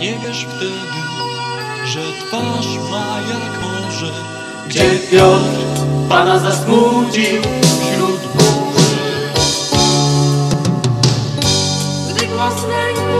nie wiesz wtedy, że twarz ma jak morze. Gdzie Piotr Pana zasmucił wśród burzy. Gdy głos lęku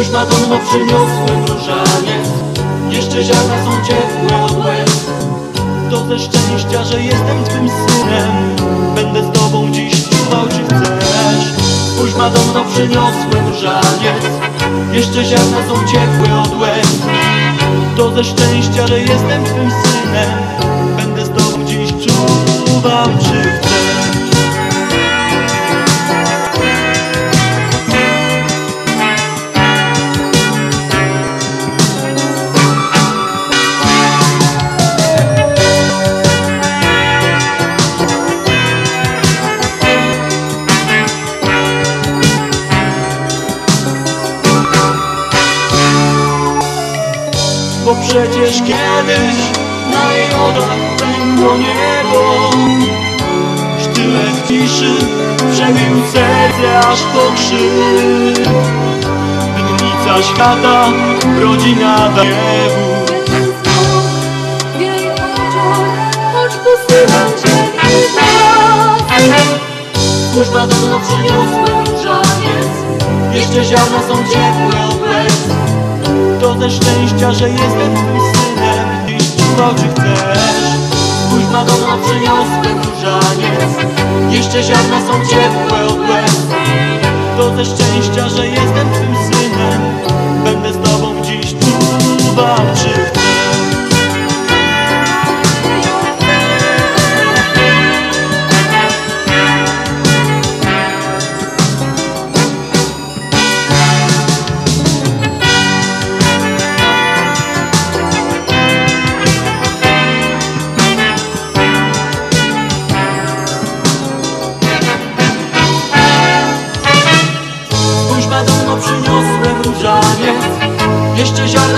Spójrz Madonno, przyniosłem różaniec Jeszcze ziarna są ciepłe od łez To ze szczęścia, że jestem Twym synem. Będę z Tobą dziś czuwał, czy chcesz. Spójrz Madonno, przyniosłem różaniec Jeszcze ziarna są ciepłe od łez To ze szczęścia, że jestem Twym synem. Będę z Tobą dziś czuwał, czy Bo przecież kiedyś na jej oczach pękło niebo. Sztylet ciszy przebił serce aż po krzyk. Winnica świata, rodzina i nas. Spójrz Madonno, przyniosłem różaniec Jeszcze ziarna są ciepłe To ze szczęścia, że jestem twym synem. Dziś czuwał, czy chcesz Spójrz Madonno, przyniosłem różaniec Jeszcze ziarna są ciepłe od łez. To ze szczęścia, że jestem twym synem. Będę z tobą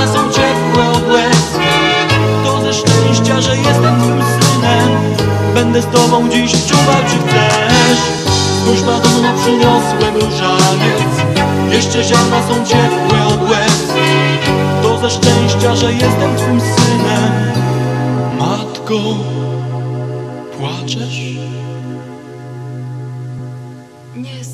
serca są ciepłe od łez To ze szczęścia, że jestem twym synem. Będę z tobą dziś czuwał, czy chcesz. Tuż na domu przyniosłem różaniec. Jeszcze ziarna są ciepłe od łez To ze szczęścia, że jestem twym synem. Matko, płaczesz? Nie